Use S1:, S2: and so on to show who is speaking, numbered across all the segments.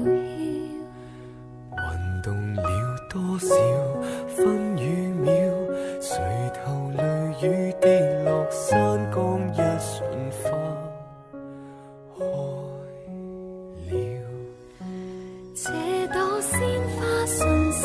S1: 运
S2: 动了多少
S3: 分与秒？垂头泪雨滴落，山岗一瞬花开了，
S2: 这朵鲜花
S4: 信
S2: 是。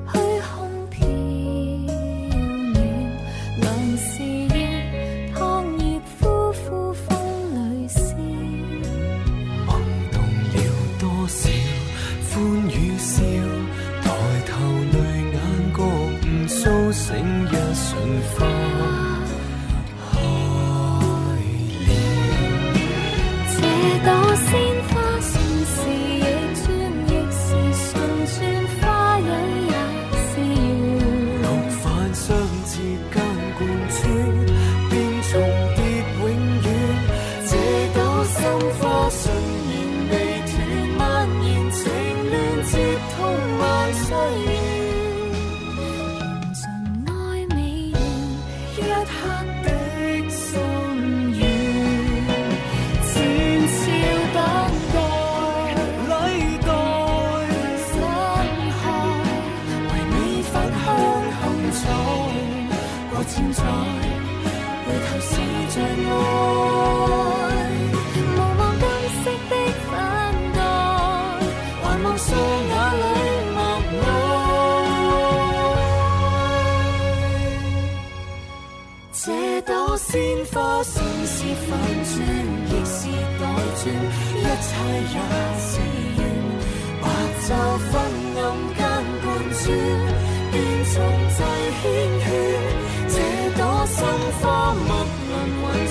S5: 心
S2: 是
S5: 反转，亦是倒转，一切也是缘。白昼昏暗间盘穿，便重制圈圈，这朵心花
S3: 莫能为。